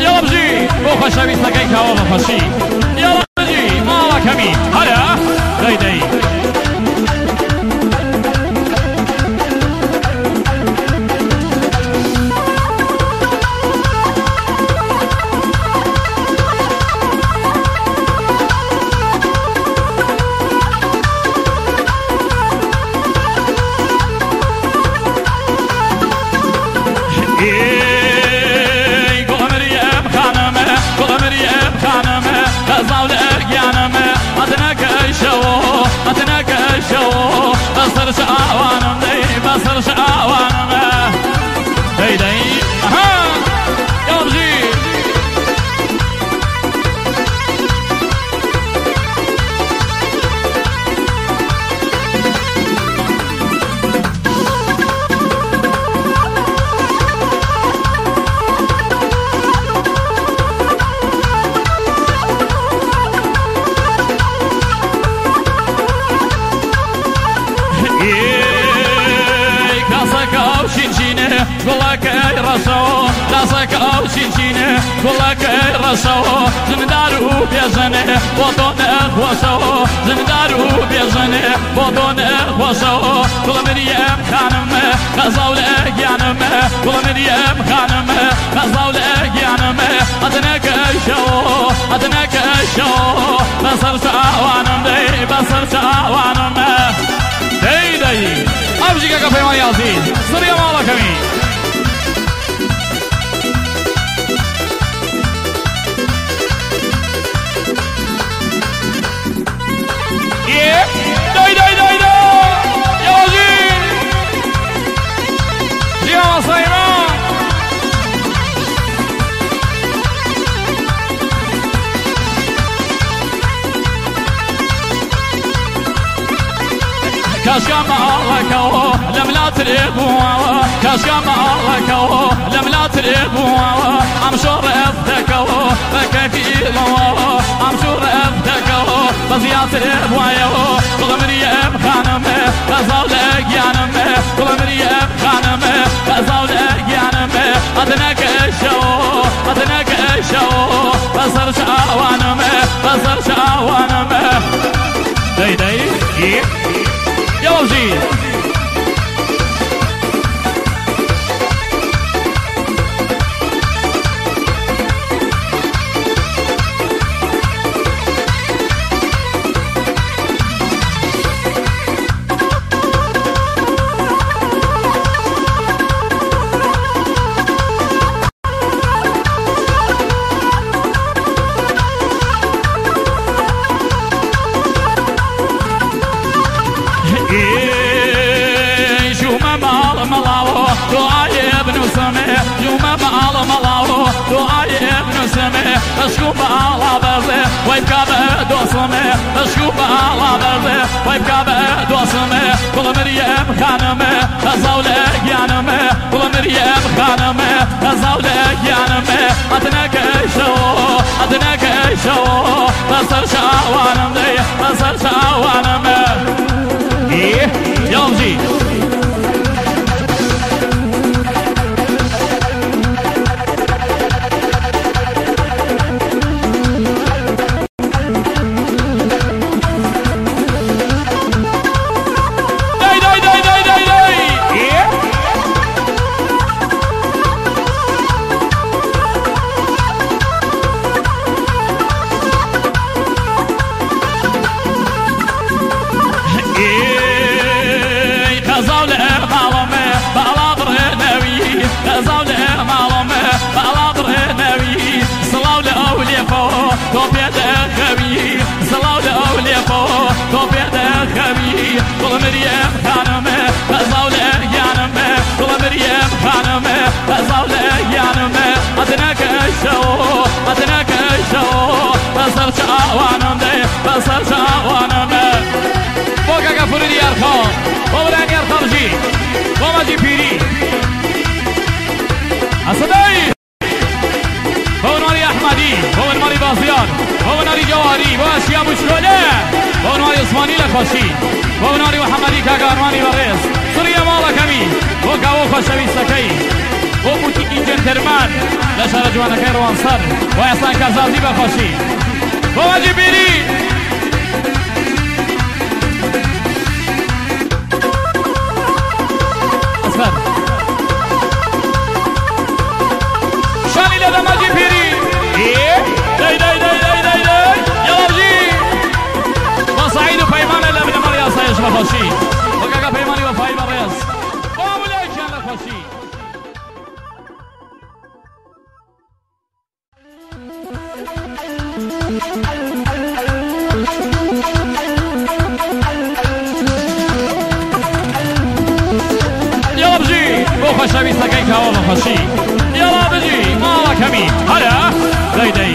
يلا بجي بۆ خۆشەویستەکەی کاوە بەخۆشی یاڵە بجی ماڵەکەمی هەرە دەی دەی گلک ای رسو کاسک أو شینشینه گلک ای رسو زمدارو بیزنه بودون خواسو زمدارو بیزنه بودون خواسو کل مریم خانم غزاول اگیانم کل مریم خانم غزاول اگیانم ادنک شو ادنک شو بسر شعوانم دی كاشكا معلكو لم لا تريبوا كاشكا معلكو لم لا تريبوا أم شور افتكو فكفي لو ام شور افتكو بزيات ريبوا كل مريم خانم كزاول أجيانم. كل مريم خانم كزاول أجيانم. ادنك شو ادنك شو بصر شاوانم بصر شاوانم داي. ملاو دعاء ابن سمي جوما مال ملاو دعاء ابن سمي اشكو بالا برزي ويبكى بدو سمي اشكو بالا برزي ويبكى بدو سمي كل مريم خانمي غزولة جانمي كل مريم خانمي غزولة جانمي أدنك شو أدنك شو بسر شاوانم دي بسر شاوانم إيه يلا وزير Copia da آفیان با جوهری، جواری با اسیا بوشکله با هنری عثمانی لکاسی با هنری محمدی کگارمانی وغیز سوری مالا کمی با گوه خوشوی سکی. با بوتی اینجن ترمن لشار جوانکه روانسر. با احسان کزازی بخاشی با وجه بیری یاسایش بەخۆشی بۆ کاکە پەیمانی وەفایی بەڕێز بۆ مولایکیان لە خۆشی يلا بجي بو خشبي سكين كاولا خشي يلا بجي مالا كمي هلا داي داي